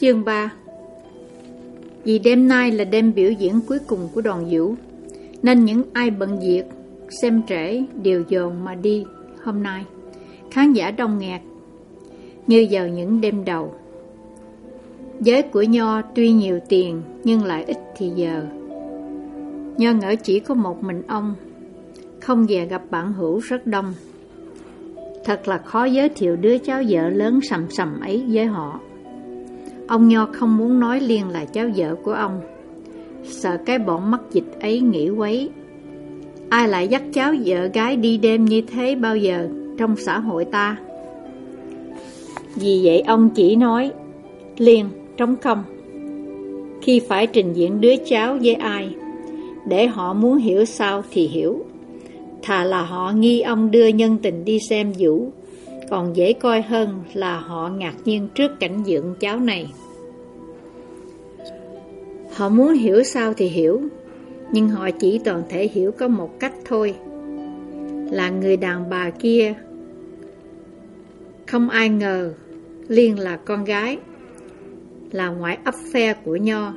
Chương 3 Vì đêm nay là đêm biểu diễn cuối cùng của đoàn vũ Nên những ai bận việc, xem trễ đều dồn mà đi hôm nay. Khán giả đông nghẹt Như vào những đêm đầu. Giới của Nho tuy nhiều tiền nhưng lại ít thì giờ. Nho ngỡ chỉ có một mình ông Không về gặp bạn hữu rất đông. Thật là khó giới thiệu đứa cháu vợ lớn sầm sầm ấy với họ. Ông Nho không muốn nói Liên là cháu vợ của ông. Sợ cái bọn mắc dịch ấy nghĩ quấy. Ai lại dắt cháu vợ gái đi đêm như thế bao giờ trong xã hội ta? Vì vậy ông chỉ nói Liên trống không. Khi phải trình diễn đứa cháu với ai, Để họ muốn hiểu sao thì hiểu. Thà là họ nghi ông đưa nhân tình đi xem vũ, Còn dễ coi hơn là họ ngạc nhiên trước cảnh dưỡng cháu này. Họ muốn hiểu sao thì hiểu, Nhưng họ chỉ toàn thể hiểu có một cách thôi. Là người đàn bà kia, Không ai ngờ Liên là con gái, Là ngoại ấp phe của Nho.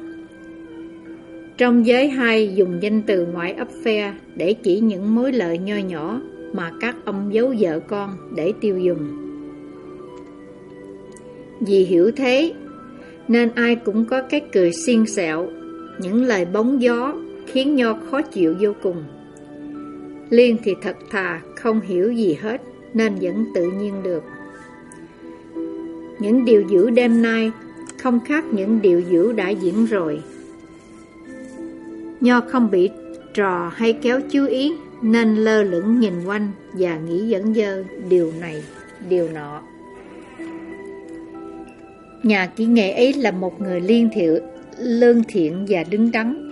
Trong giới hai dùng danh từ ngoại ấp phe Để chỉ những mối lợi nho nhỏ Mà các ông giấu vợ con để tiêu dùng. Vì hiểu thế nên ai cũng có cái cười xiên xẹo, những lời bóng gió khiến Nho khó chịu vô cùng. Liên thì thật thà, không hiểu gì hết, nên vẫn tự nhiên được. Những điều dữ đêm nay không khác những điều dữ đã diễn rồi. Nho không bị trò hay kéo chú ý, nên lơ lửng nhìn quanh và nghĩ dẫn dơ điều này, điều nọ. Nhà kỹ nghệ ấy là một người liên thiệu, lương thiện và đứng đắn.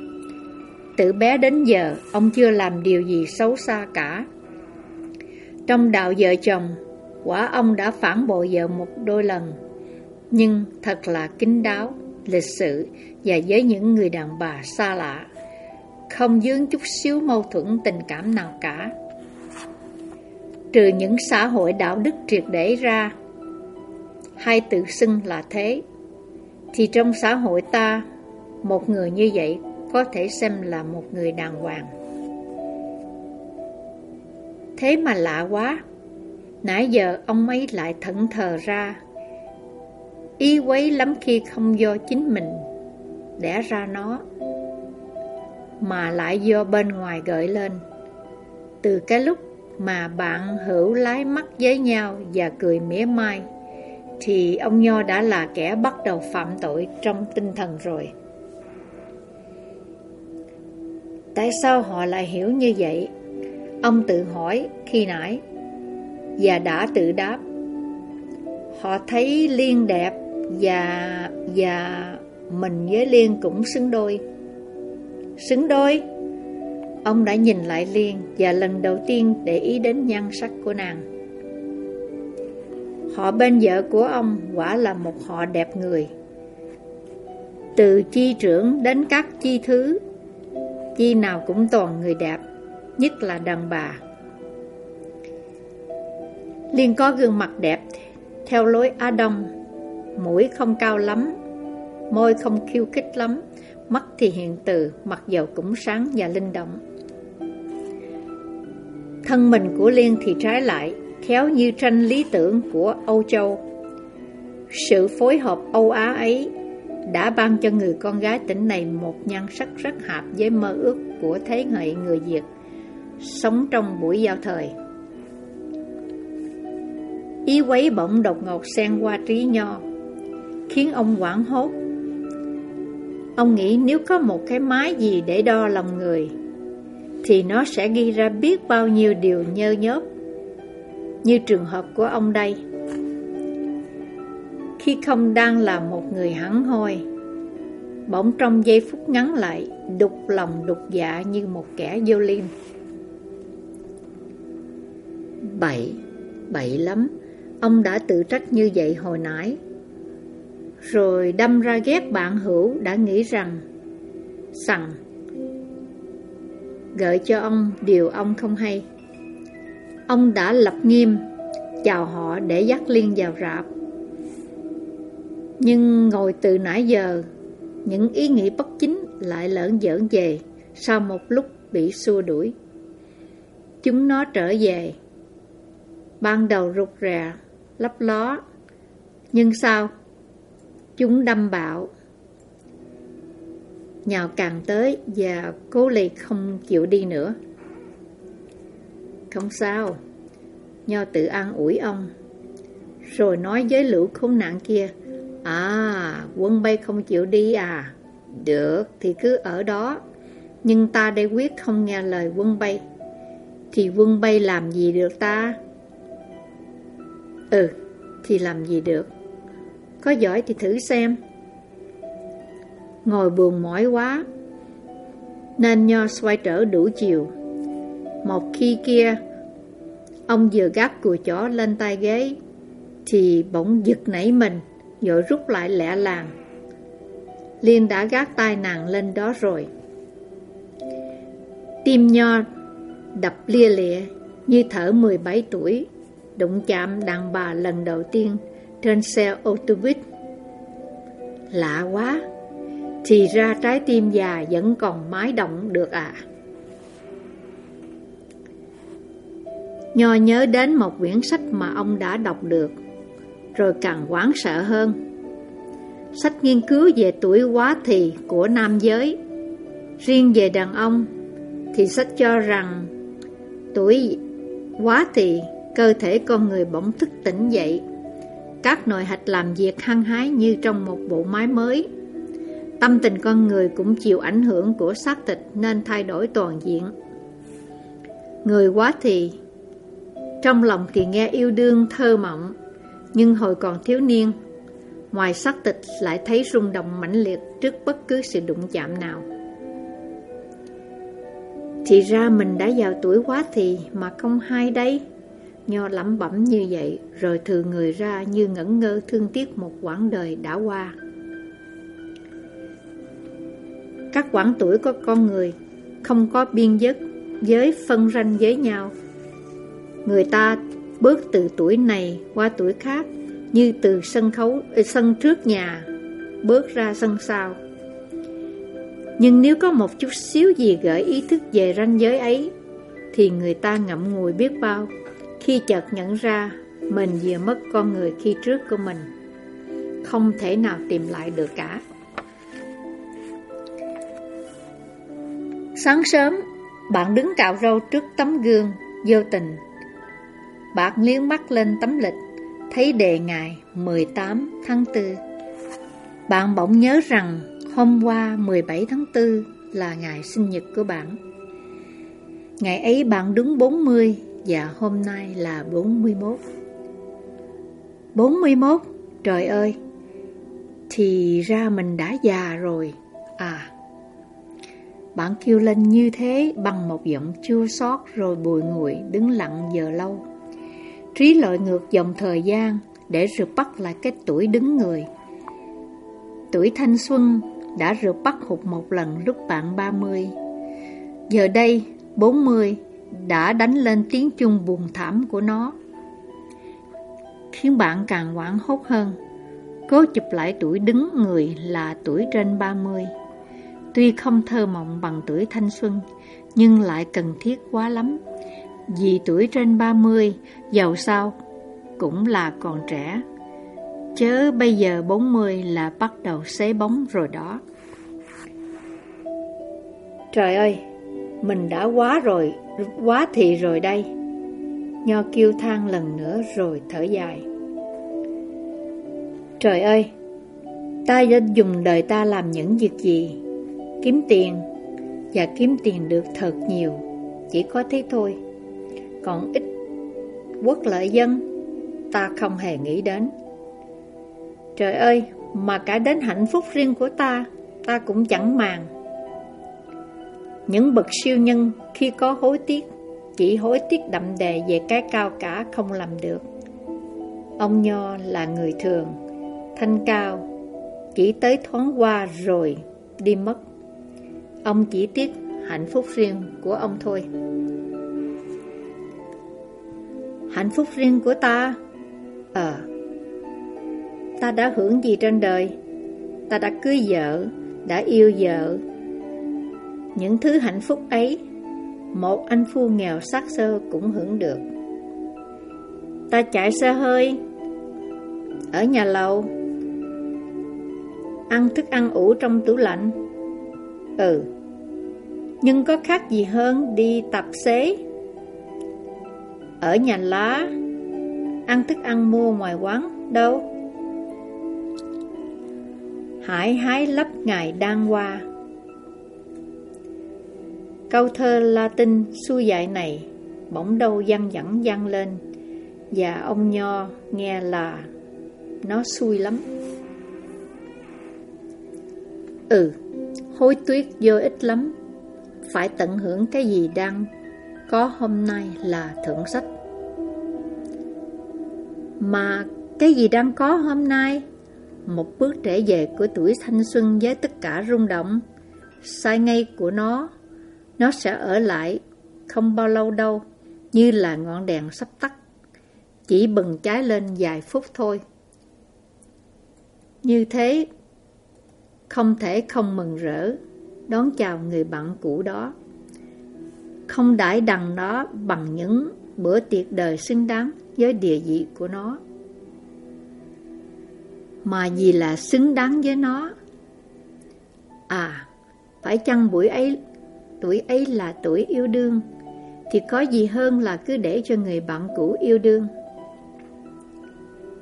Từ bé đến giờ, ông chưa làm điều gì xấu xa cả. Trong đạo vợ chồng, quả ông đã phản bội vợ một đôi lần. Nhưng thật là kín đáo, lịch sự và với những người đàn bà xa lạ. Không dướng chút xíu mâu thuẫn tình cảm nào cả. Trừ những xã hội đạo đức triệt để ra, hay tự xưng là thế, thì trong xã hội ta, một người như vậy có thể xem là một người đàng hoàng. Thế mà lạ quá, nãy giờ ông ấy lại thẫn thờ ra. Ý quấy lắm khi không do chính mình đẻ ra nó, mà lại do bên ngoài gợi lên. Từ cái lúc mà bạn hữu lái mắt với nhau và cười mỉa mai, thì ông Nho đã là kẻ bắt đầu phạm tội trong tinh thần rồi. Tại sao họ lại hiểu như vậy? Ông tự hỏi khi nãy và đã tự đáp. Họ thấy Liên đẹp và và mình với Liên cũng xứng đôi. Xứng đôi? Ông đã nhìn lại Liên và lần đầu tiên để ý đến nhan sắc của nàng. Họ bên vợ của ông quả là một họ đẹp người. Từ chi trưởng đến các chi thứ, chi nào cũng toàn người đẹp, nhất là đàn bà. Liên có gương mặt đẹp theo lối Á Đông, mũi không cao lắm, môi không khiêu khích lắm, mắt thì hiện từ, mặt dầu cũng sáng và linh động. Thân mình của Liên thì trái lại, khéo như tranh lý tưởng của Âu Châu. Sự phối hợp Âu Á ấy đã ban cho người con gái tỉnh này một nhan sắc rất hợp với mơ ước của thế hệ người Việt sống trong buổi giao thời. Ý quấy bỗng đột ngột xen qua trí nho, khiến ông hoảng hốt. Ông nghĩ nếu có một cái máy gì để đo lòng người, thì nó sẽ ghi ra biết bao nhiêu điều nhơ nhớp như trường hợp của ông đây. Khi không đang là một người hẳn hoi, bỗng trong giây phút ngắn lại, đục lòng đục dạ như một kẻ vô liêm. Bậy, bậy lắm, ông đã tự trách như vậy hồi nãy. Rồi đâm ra ghét bạn hữu đã nghĩ rằng rằng Gợi cho ông điều ông không hay Ông đã lập nghiêm Chào họ để dắt Liên vào rạp Nhưng ngồi từ nãy giờ, những ý nghĩ bất chính lại lỡn giỡn về sau một lúc bị xua đuổi. Chúng nó trở về. Ban đầu rụt rè, lấp ló. Nhưng sao? Chúng đâm bạo. Nhào càng tới và cố lì không chịu đi nữa. Không sao. Nho tự an ủi ông. Rồi nói với lũ khốn nạn kia. À, quân bay không chịu đi à? Được, thì cứ ở đó. Nhưng ta đây quyết không nghe lời quân bay. Thì quân bay làm gì được ta? Ừ, thì làm gì được? Có giỏi thì thử xem. Ngồi buồn mỏi quá, nên nho xoay trở đủ chiều. Một khi kia, ông vừa gác cùi chó lên tay ghế, thì bỗng giật nảy mình, rồi rút lại lẹ làng. Liên đã gác tay nàng lên đó rồi. Tim nho đập lia lịa như thở 17 tuổi, đụng chạm đàn bà lần đầu tiên trên xe ô tô buýt. Lạ quá, thì ra trái tim già vẫn còn mái động được à. Nho nhớ đến một quyển sách mà ông đã đọc được, rồi càng quán sợ hơn. Sách nghiên cứu về tuổi quá thì của nam giới. Riêng về đàn ông, thì sách cho rằng tuổi quá thì cơ thể con người bỗng thức tỉnh dậy. Các nội hạch làm việc hăng hái như trong một bộ máy mới. Tâm tình con người cũng chịu ảnh hưởng của xác thịt nên thay đổi toàn diện. Người quá thì trong lòng thì nghe yêu đương thơ mộng, nhưng hồi còn thiếu niên, ngoài sắc tịch lại thấy rung động mãnh liệt trước bất cứ sự đụng chạm nào. Thì ra mình đã vào tuổi quá thì mà không hay đấy. Nho lẩm bẩm như vậy, rồi thừa người ra như ngẩn ngơ thương tiếc một quãng đời đã qua. Các quãng tuổi của con người không có biên giới, giới phân ranh với nhau. Người ta bước từ tuổi này qua tuổi khác, như từ sân khấu ờ, sân trước nhà bước ra sân sau. Nhưng nếu có một chút xíu gì gợi ý thức về ranh giới ấy, thì người ta ngậm ngùi biết bao khi chợt nhận ra mình vừa mất con người khi trước của mình. Không thể nào tìm lại được cả. Sáng sớm, bạn đứng cạo râu trước tấm gương, vô tình. Bạn liếng mắt lên tấm lịch, thấy đề ngày 18 tháng 4. Bạn bỗng nhớ rằng hôm qua 17 tháng 4 là ngày sinh nhật của bạn. Ngày ấy bạn đúng 40 và hôm nay là 41. 41, trời ơi, thì ra mình đã già rồi, à. Bạn kêu lên như thế bằng một giọng chua xót rồi bùi ngùi đứng lặng giờ lâu. Trí lội ngược dòng thời gian để rượt bắt lại cái tuổi đứng người. Tuổi thanh xuân đã rượt bắt hụt một lần lúc bạn 30. Giờ đây, 40 đã đánh lên tiếng chung buồn thảm của nó. Khiến bạn càng hoảng hốt hơn. Cố chụp lại tuổi đứng người là tuổi trên 30. Tuy không thơ mộng bằng tuổi thanh xuân, nhưng lại cần thiết quá lắm. Vì tuổi trên 30, giàu sao, cũng là còn trẻ. Chớ bây giờ 40 là bắt đầu xế bóng rồi đó. Trời ơi, mình đã quá rồi, quá thì rồi đây. Nho kêu than lần nữa rồi thở dài. Trời ơi, ta đã dùng đời ta làm những việc gì? Kiếm tiền, và kiếm tiền được thật nhiều, chỉ có thế thôi. Còn ít quốc lợi dân, ta không hề nghĩ đến. Trời ơi, mà cả đến hạnh phúc riêng của ta, ta cũng chẳng màng. Những bậc siêu nhân khi có hối tiếc, chỉ hối tiếc đậm đề về cái cao cả không làm được. Ông Nho là người thường, thanh cao, chỉ tới thoáng qua rồi đi mất. Ông chỉ tiếc hạnh phúc riêng của ông thôi. Hạnh phúc riêng của ta? Ờ, Ta đã hưởng gì trên đời? Ta đã cưới vợ, đã yêu vợ. Những thứ hạnh phúc ấy, một anh phu nghèo xác sơ cũng hưởng được. Ta chạy xe hơi, ở nhà lầu, ăn thức ăn ủ trong tủ lạnh. Ừ, nhưng có khác gì hơn đi tập xế ở nhà lá, Ăn thức ăn mua ngoài quán, Đâu? Hải hái lấp ngày đang qua. Câu thơ Latin xuôi dại này Bỗng đâu văng dẫn văng lên, Và ông Nho nghe là Nó xui lắm. Ừ Hối tuyết vô ích lắm. Phải tận hưởng cái gì đang có hôm nay là thưởng sách. Mà cái gì đang có hôm nay? Một bước trở về của tuổi thanh xuân với tất cả rung động, sai ngay của nó, nó sẽ ở lại không bao lâu đâu, như là ngọn đèn sắp tắt, chỉ bừng cháy lên vài phút thôi. Như thế, không thể không mừng rỡ đón chào người bạn cũ đó. Không đãi đằng nó bằng những bữa tiệc đời xứng đáng với địa vị của nó. Mà vì là xứng đáng với nó. À, phải chăng buổi ấy, tuổi ấy là tuổi yêu đương, thì có gì hơn là cứ để cho người bạn cũ yêu đương.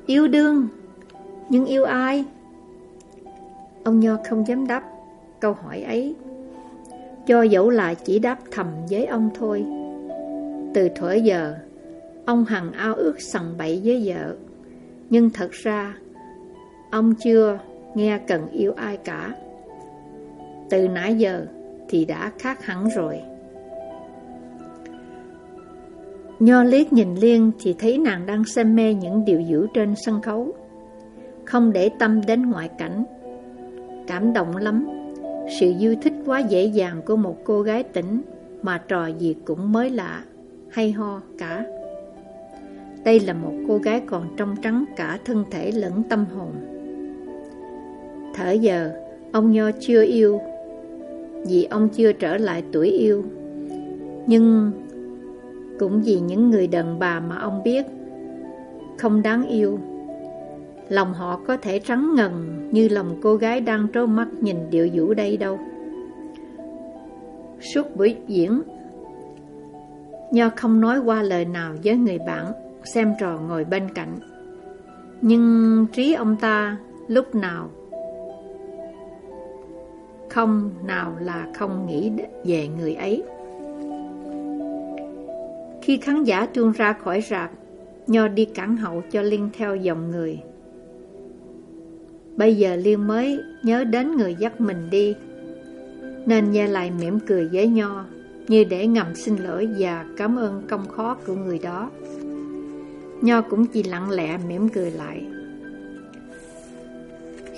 Yêu đương, nhưng yêu ai? Ông Nho không dám đáp câu hỏi ấy. Cho dẫu là chỉ đáp thầm với ông thôi. Từ thuở giờ, ông hằng ao ước sằng bậy với vợ. Nhưng thật ra, ông chưa nghe cần yêu ai cả. Từ nãy giờ thì đã khác hẳn rồi. Nho liếc nhìn Liên thì thấy nàng đang xem mê những điều dữ trên sân khấu. Không để tâm đến ngoại cảnh. Cảm động lắm sự yêu thích quá dễ dàng của một cô gái tỉnh mà trò gì cũng mới lạ, hay ho cả. Đây là một cô gái còn trong trắng cả thân thể lẫn tâm hồn. Thở giờ, ông Nho chưa yêu, vì ông chưa trở lại tuổi yêu. Nhưng cũng vì những người đàn bà mà ông biết không đáng yêu Lòng họ có thể trắng ngần như lòng cô gái đang trố mắt nhìn điệu vũ đây đâu. Suốt buổi diễn, Nho không nói qua lời nào với người bạn, xem trò ngồi bên cạnh. Nhưng trí ông ta lúc nào không nào là không nghĩ về người ấy. Khi khán giả tuôn ra khỏi rạp, Nho đi cản hậu cho Liên theo dòng người. Bây giờ Liên mới nhớ đến người dắt mình đi Nên Gia lại mỉm cười với Nho Như để ngầm xin lỗi và cảm ơn công khó của người đó Nho cũng chỉ lặng lẽ mỉm cười lại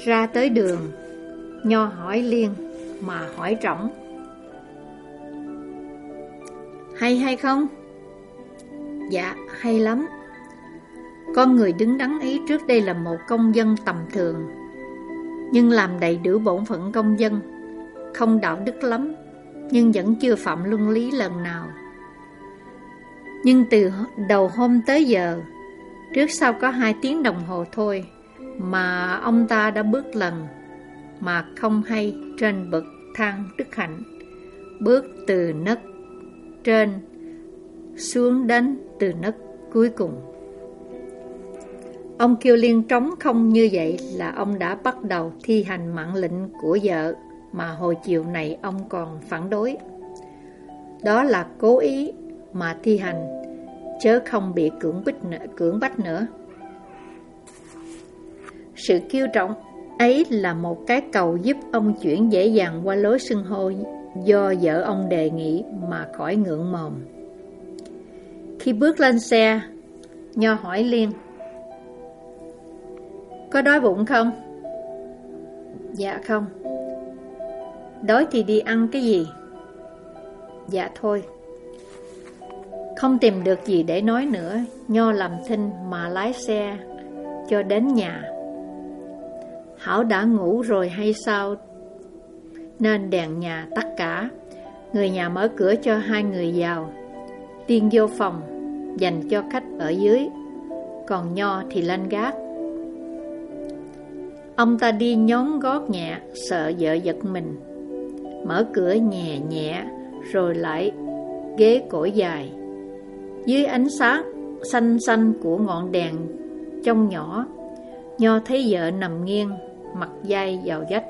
Ra tới đường Nho hỏi Liên Mà hỏi rỗng Hay hay không? Dạ, hay lắm Con người đứng đắn ý trước đây là một công dân tầm thường nhưng làm đầy đủ bổn phận công dân, không đạo đức lắm, nhưng vẫn chưa phạm luân lý lần nào. Nhưng từ đầu hôm tới giờ, trước sau có hai tiếng đồng hồ thôi, mà ông ta đã bước lần, mà không hay trên bậc thang đức hạnh, bước từ nấc trên xuống đến từ nấc cuối cùng. Ông kêu liên trống không như vậy là ông đã bắt đầu thi hành mạng lệnh của vợ mà hồi chiều này ông còn phản đối. Đó là cố ý mà thi hành, chớ không bị cưỡng bích cưỡng bách nữa. Sự kiêu trọng ấy là một cái cầu giúp ông chuyển dễ dàng qua lối xưng hô do vợ ông đề nghị mà khỏi ngượng mồm. Khi bước lên xe, Nho hỏi Liên có đói bụng không? Dạ không Đói thì đi ăn cái gì? Dạ thôi không tìm được gì để nói nữa Nho làm thinh mà lái xe Cho đến nhà Hảo đã ngủ rồi hay sao? Nên đèn nhà tắt cả. Người nhà mở cửa cho hai người vào. Tiên vô phòng, dành cho khách ở dưới. Còn Nho thì lên gác. Ông ta đi nhón gót nhẹ, sợ vợ giật mình. Mở cửa nhẹ nhẹ, rồi lại ghế cổ dài. Dưới ánh sáng xanh xanh của ngọn đèn trong nhỏ, Nho thấy vợ nằm nghiêng, mặt dai vào vách.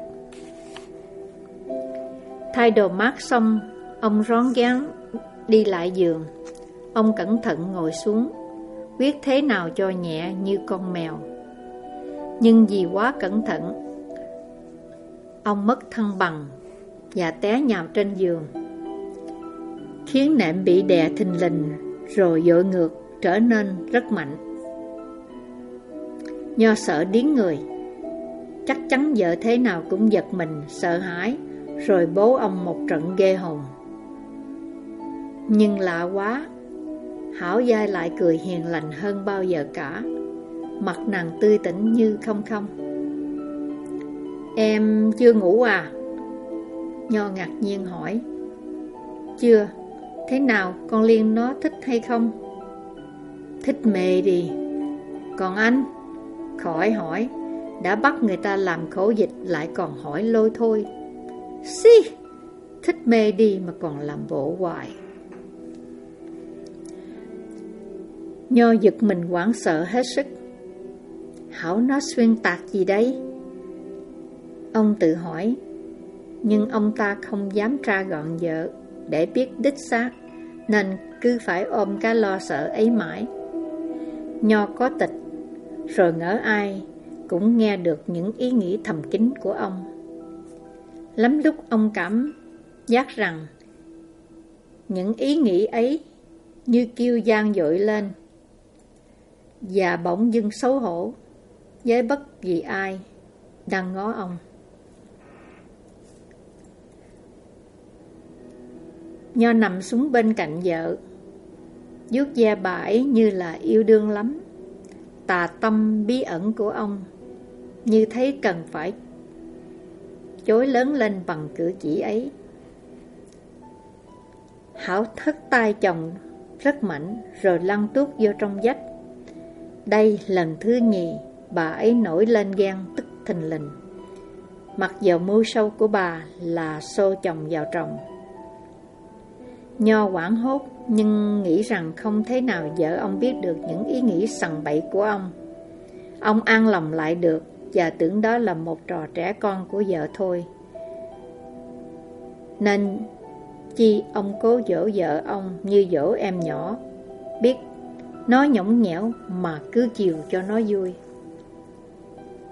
Thay đồ mát xong, ông rón rén đi lại giường. Ông cẩn thận ngồi xuống, quyết thế nào cho nhẹ như con mèo. Nhưng vì quá cẩn thận, ông mất thăng bằng và té nhào trên giường, khiến nệm bị đè thình lình rồi dội ngược trở nên rất mạnh. Nho sợ điến người, chắc chắn vợ thế nào cũng giật mình, sợ hãi, rồi bố ông một trận ghê hồn. Nhưng lạ quá, Hảo dai lại cười hiền lành hơn bao giờ cả, mặt nàng tươi tỉnh như không không. Em chưa ngủ à? Nho ngạc nhiên hỏi. Chưa, thế nào con Liên nó thích hay không? Thích mê đi. Còn anh? Khỏi hỏi, đã bắt người ta làm khổ dịch lại còn hỏi lôi thôi. Xì, thích mê đi mà còn làm bộ hoài. Nho giật mình hoảng sợ hết sức. Hảo nó xuyên tạc gì đấy? Ông tự hỏi, nhưng ông ta không dám tra gọn vợ để biết đích xác, nên cứ phải ôm cái lo sợ ấy mãi. Nho có tịch, rồi ngỡ ai cũng nghe được những ý nghĩ thầm kín của ông. Lắm lúc ông cảm giác rằng những ý nghĩ ấy như kêu gian dội lên và bỗng dưng xấu hổ với bất kỳ ai đang ngó ông. Nho nằm xuống bên cạnh vợ. Vuốt da bãi như là yêu đương lắm. Tà tâm bí ẩn của ông, Như thấy cần phải Chối lớn lên bằng cử chỉ ấy. Hảo thất tay chồng rất mạnh, Rồi lăn tuốt vô trong vách. Đây lần thứ nhì, Bà ấy nổi lên ghen tức thình lình. Mặc dầu mưu sâu của bà là xô chồng vào chồng Nho quảng hốt nhưng nghĩ rằng không thế nào vợ ông biết được những ý nghĩ sằng bậy của ông. Ông an lòng lại được và tưởng đó là một trò trẻ con của vợ thôi. Nên chi ông cố dỗ vợ ông như dỗ em nhỏ, biết nói nhõng nhẽo mà cứ chiều cho nó vui.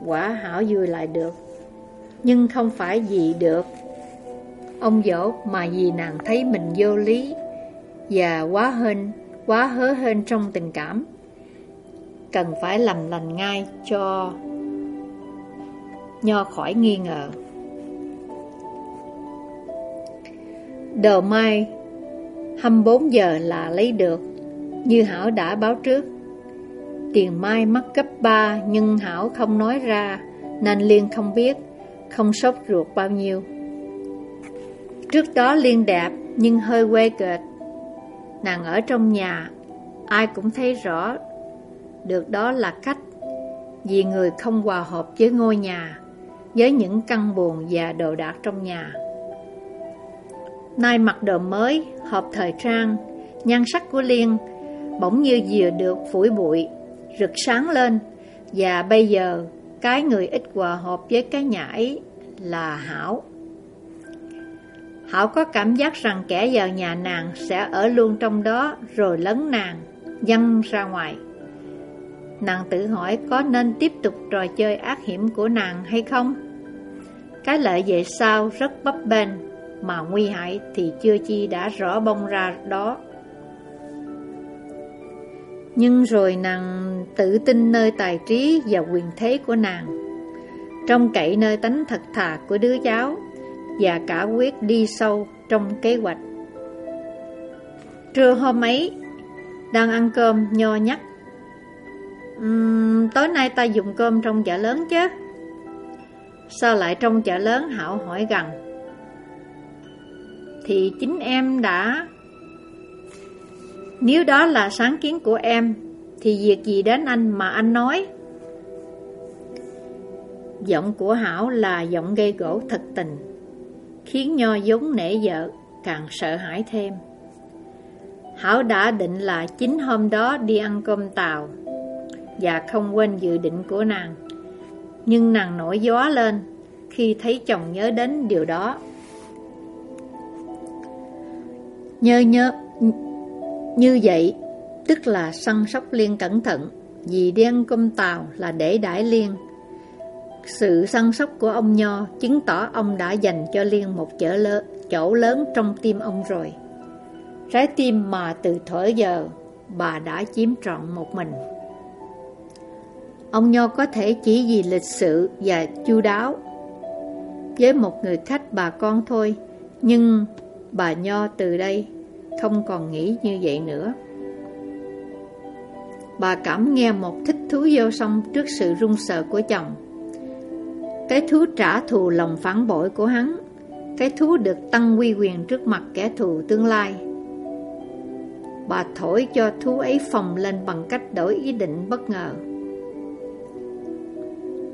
Quả hảo vui lại được, nhưng không phải gì được Ông dỗ mà vì nàng thấy mình vô lý Và quá hên, quá hớ hên trong tình cảm. Cần phải làm lành ngay cho Nho khỏi nghi ngờ. Đầu mai 24 giờ là lấy được Như Hảo đã báo trước. Tiền mai mắc cấp 3 Nhưng Hảo không nói ra Nên Liên không biết Không sốt ruột bao nhiêu. Trước đó Liên đẹp nhưng hơi quê kệt Nàng ở trong nhà, Ai cũng thấy rõ. Được đó là cách Vì người không hòa hợp với ngôi nhà, Với những căn buồn và đồ đạc trong nhà. Nay mặc đồ mới, Hợp thời trang, Nhan sắc của Liên Bỗng như vừa được phủi bụi, Rực sáng lên Và bây giờ Cái người ít hòa hợp với cái nhà ấy Là Hảo. Hảo có cảm giác rằng kẻ vào nhà nàng sẽ ở luôn trong đó rồi lấn nàng, dăng ra ngoài. Nàng tự hỏi có nên tiếp tục trò chơi ác hiểm của nàng hay không? Cái lợi về sau rất bấp bênh, mà nguy hại thì chưa chi đã rõ bông ra đó. Nhưng rồi nàng tự tin nơi tài trí và quyền thế của nàng, trong cậy nơi tánh thật thà của đứa cháu và cả quyết đi sâu trong kế hoạch. Trưa hôm ấy, đang ăn cơm nho nhắc. Uhm, tối nay ta dùng cơm trong chợ lớn chứ? Sao lại trong chợ lớn Hảo hỏi gần Thì chính em đã Nếu đó là sáng kiến của em Thì việc gì đến anh mà anh nói Giọng của Hảo là giọng gây gỗ thật tình Khiến Nho giống nể vợ, Càng sợ hãi thêm. Hảo đã định là chính hôm đó đi ăn cơm tàu Và không quên dự định của nàng. Nhưng nàng nổi gió lên Khi thấy chồng nhớ đến điều đó. Nhớ nhớ, Như vậy, Tức là săn sóc Liên cẩn thận Vì đi ăn cơm tàu là để đãi Liên. Sự săn sóc của ông Nho Chứng tỏ ông đã dành cho Liên một chỗ lớn, chỗ lớn trong tim ông rồi Trái tim mà từ thuở giờ bà đã chiếm trọn một mình. Ông Nho có thể chỉ vì lịch sự và chu đáo với một người khách bà con thôi, nhưng bà Nho từ đây không còn nghĩ như vậy nữa. Bà cảm nghe một thích thú vô song trước sự run sợ của chồng. Cái thú trả thù lòng phản bội của hắn, cái thú được tăng quy quyền trước mặt kẻ thù tương lai. Bà thổi cho thú ấy phồng lên bằng cách đổi ý định bất ngờ.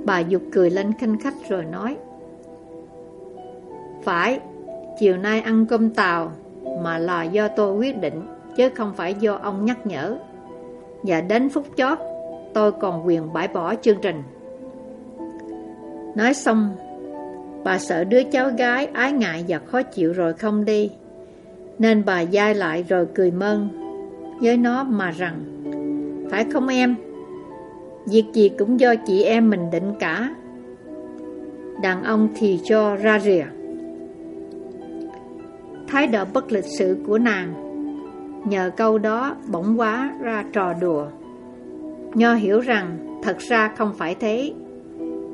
Bà dục cười lên khanh khách rồi nói Phải, chiều nay ăn cơm tàu Mà là do tôi quyết định Chứ không phải do ông nhắc nhở. Và đến phút chót Tôi còn quyền bãi bỏ chương trình. Nói xong, Bà sợ đứa cháu gái ái ngại và khó chịu rồi không đi. Nên bà dai lại rồi cười mơn, với nó mà rằng, Phải không em? Việc gì cũng do chị em mình định cả. Đàn ông thì cho ra rìa. Thái độ bất lịch sự của nàng, Nhờ câu đó bỗng quá ra trò đùa. Nho hiểu rằng thật ra không phải thế.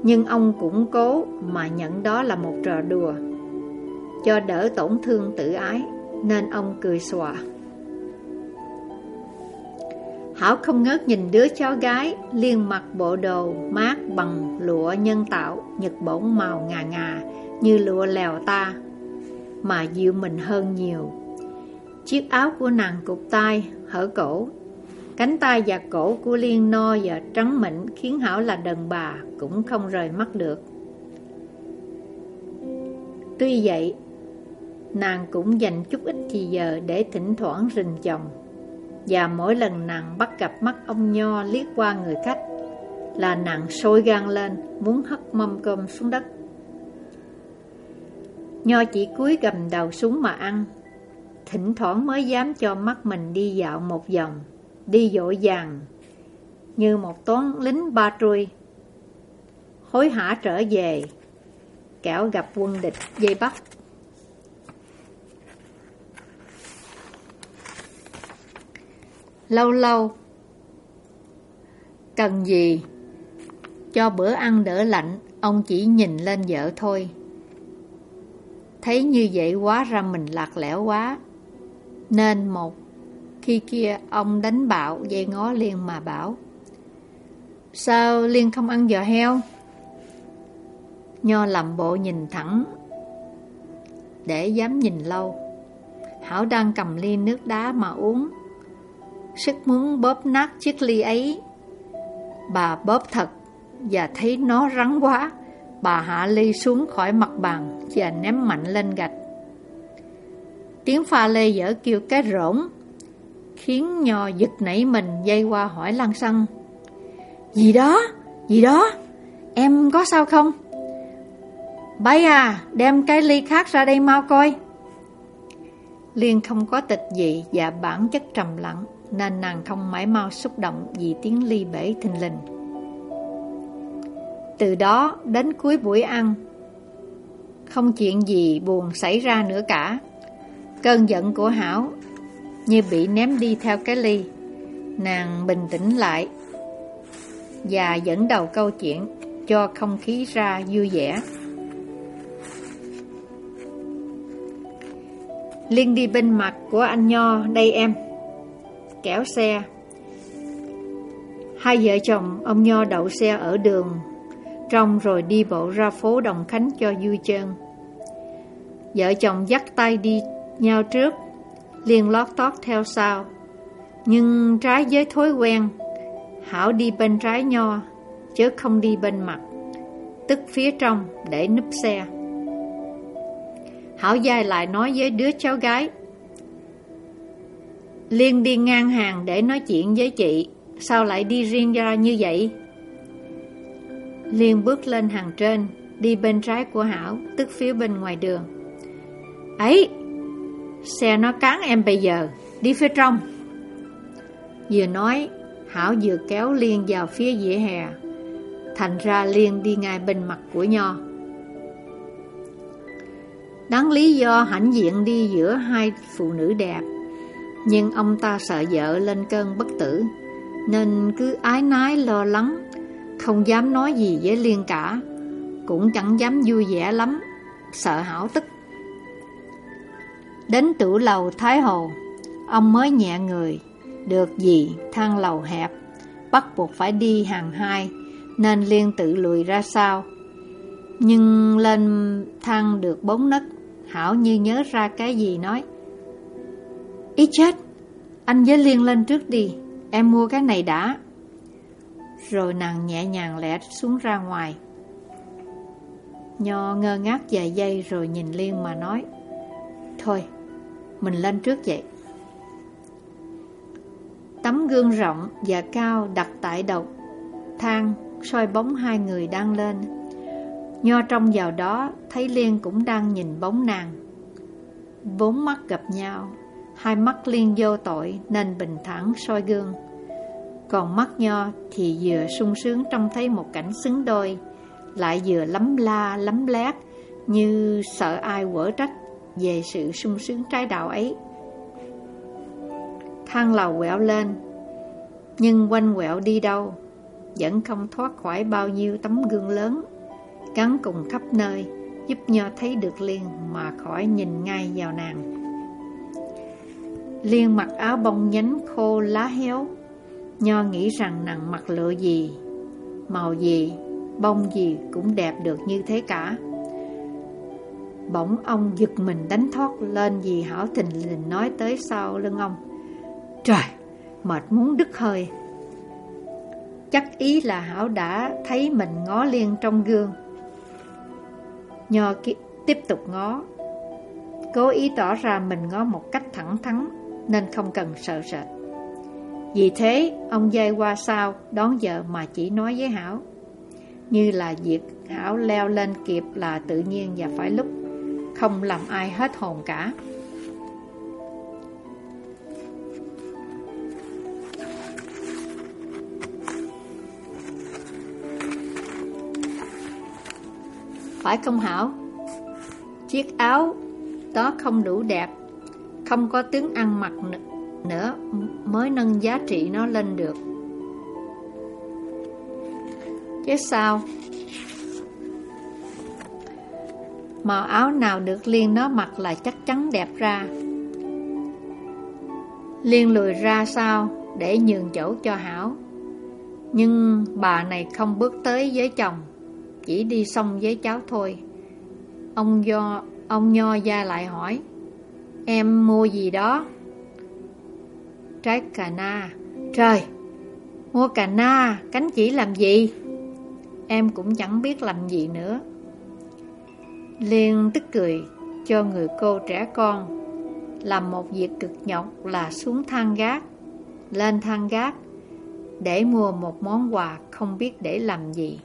Nhưng ông cũng cố mà nhận đó là một trò đùa Cho đỡ tổn thương tự ái Nên ông cười xòa Hảo không ngớt nhìn đứa cháu gái liên mặc bộ đồ mát bằng lụa nhân tạo nhật bổn màu ngà ngà như lụa lèo ta mà dịu mình hơn nhiều. Chiếc áo của nàng cục tay, hở cổ, cánh tay và cổ của Liên no và trắng mịn khiến Hảo là đàn bà cũng không rời mắt được. Tuy vậy, nàng cũng dành chút ít thì giờ để thỉnh thoảng rình chồng. Và mỗi lần nàng bắt gặp mắt ông Nho liếc qua người khách Là nàng sôi gan lên Muốn hất mâm cơm xuống đất Nho chỉ cúi gầm đầu xuống mà ăn Thỉnh thoảng mới dám cho mắt mình đi dạo một vòng Đi dội dàng Như một toán lính ba trui. Hối hả trở về, Kẻo gặp quân địch dây bắt Lâu lâu, Cần gì, Cho bữa ăn đỡ lạnh, Ông chỉ nhìn lên vợ thôi. Thấy như vậy quá ra mình lạc lẽo quá, Nên một khi kia, ông đánh bạo, dây ngó Liên mà bảo, Sao Liên không ăn giò heo? Nho làm bộ nhìn thẳng, Để dám nhìn lâu. Hảo đang cầm ly nước đá mà uống. Sức muốn bóp nát chiếc ly ấy. Bà bóp thật Và thấy nó rắn quá. Bà hạ ly xuống khỏi mặt bàn Và ném mạnh lên gạch. Tiếng pha lê dở kêu cái rỗng. Khiến nhò giật nảy mình dây qua hỏi lăng xăng Gì đó? Gì đó? Em có sao không? Bấy à, đem cái ly khác ra đây mau coi Liên không có tịch gì và bản chất trầm lặng nên nàng không mãi mau xúc động vì tiếng ly bể thình lình. Từ đó đến cuối buổi ăn, không chuyện gì buồn xảy ra nữa cả. Cơn giận của Hảo như bị ném đi theo cái ly. Nàng bình tĩnh lại và dẫn đầu câu chuyện cho không khí ra vui vẻ. Liên đi bên mặt của anh Nho đây em kéo xe Hai vợ chồng ông Nho đậu xe ở đường trong rồi đi bộ ra phố Đồng Khánh cho vui chân Vợ chồng dắt tay đi nhau trước, liền lót tót theo sau. Nhưng trái với thói quen, Hảo đi bên trái nho, chứ không đi bên mặt, tức phía trong để núp xe. Hảo dài lại nói với đứa cháu gái, Liên đi ngang hàng để nói chuyện với chị, sao lại đi riêng ra như vậy? Liên bước lên hàng trên, đi bên trái của Hảo, tức phía bên ngoài đường. Ấy, xe nó cán em bây giờ, đi phía trong. Vừa nói, Hảo vừa kéo Liên vào phía dĩa hè, thành ra Liên đi ngay bên mặt của Nho. Đáng lý do hãnh diện đi giữa hai phụ nữ đẹp, nhưng ông ta sợ vợ lên cơn bất tử, nên cứ ái nái lo lắng, không dám nói gì với Liên cả, cũng chẳng dám vui vẻ lắm, sợ hảo tức. Đến tủ lầu Thái Hồ, ông mới nhẹ người, được gì thang lầu hẹp, bắt buộc phải đi hàng hai, nên Liên tự lùi ra sau. Nhưng lên thang được bốn nấc, Hảo như nhớ ra cái gì nói, Ý chết, anh với Liên lên trước đi, em mua cái này đã. Rồi nàng nhẹ nhàng lẹ xuống ra ngoài. Nho ngơ ngác vài giây rồi nhìn Liên mà nói, Thôi, mình lên trước vậy. Tấm gương rộng và cao đặt tại đầu thang soi bóng hai người đang lên. Nho trong vào đó thấy Liên cũng đang nhìn bóng nàng. Bốn mắt gặp nhau, hai mắt Liên vô tội nên bình thản soi gương. Còn mắt Nho thì vừa sung sướng trông thấy một cảnh xứng đôi, lại vừa lắm la lắm lét như sợ ai quở trách về sự sung sướng trái đạo ấy. Thang lầu quẹo lên, nhưng quanh quẹo đi đâu, vẫn không thoát khỏi bao nhiêu tấm gương lớn, gắn cùng khắp nơi, giúp Nho thấy được Liên mà khỏi nhìn ngay vào nàng. Liên mặc áo bông nhánh khô lá héo, Nho nghĩ rằng nàng mặc lựa gì, màu gì, bông gì cũng đẹp được như thế cả. Bỗng ông giật mình đánh thoát lên vì Hảo thình lình nói tới sau lưng ông. Trời, mệt muốn đứt hơi. Chắc ý là Hảo đã thấy mình ngó liên trong gương. Nho tiếp tục ngó, cố ý tỏ ra mình ngó một cách thẳng thắn nên không cần sợ sệt. Vì thế, ông dây qua sau đón vợ mà chỉ nói với Hảo. Như là việc Hảo leo lên kịp là tự nhiên và phải lúc, không làm ai hết hồn cả. Phải không Hảo? Chiếc áo đó không đủ đẹp, không có tướng ăn mặc nữa mới nâng giá trị nó lên được. Chứ sao? Màu áo nào được Liên nó mặc là chắc chắn đẹp ra. Liên lùi ra sau để nhường chỗ cho Hảo. Nhưng bà này không bước tới với chồng chỉ đi xong với cháu thôi. Ông do ông nho ra lại hỏi, em mua gì đó? Trái cà na, trời, mua cà na, cánh chỉ làm gì? Em cũng chẳng biết làm gì nữa. Liên tức cười cho người cô trẻ con làm một việc cực nhọc là xuống thang gác, lên thang gác để mua một món quà không biết để làm gì.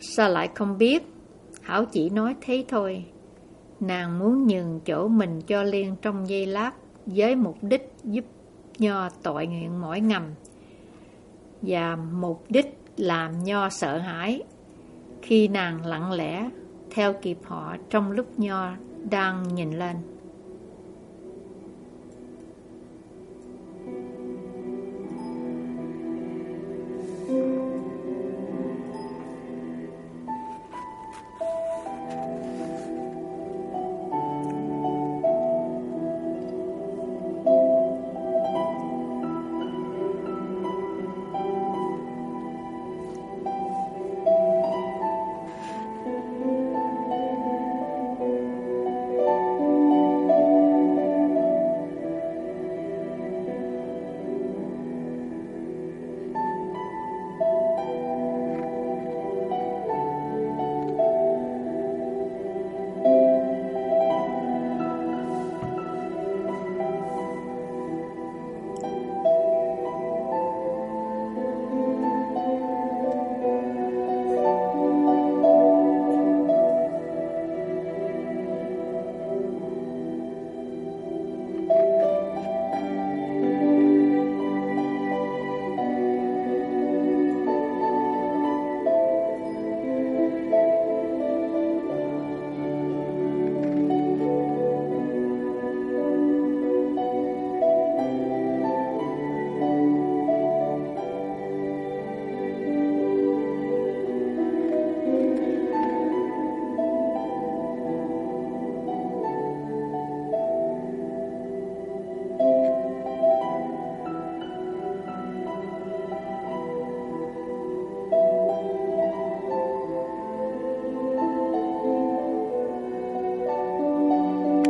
Sao lại không biết? Hảo chỉ nói thế thôi. Nàng muốn nhường chỗ mình cho Liên trong giây lát với mục đích giúp Nho tội nguyện mỏi ngầm và mục đích làm Nho sợ hãi khi nàng lặng lẽ theo kịp họ trong lúc Nho đang nhìn lên.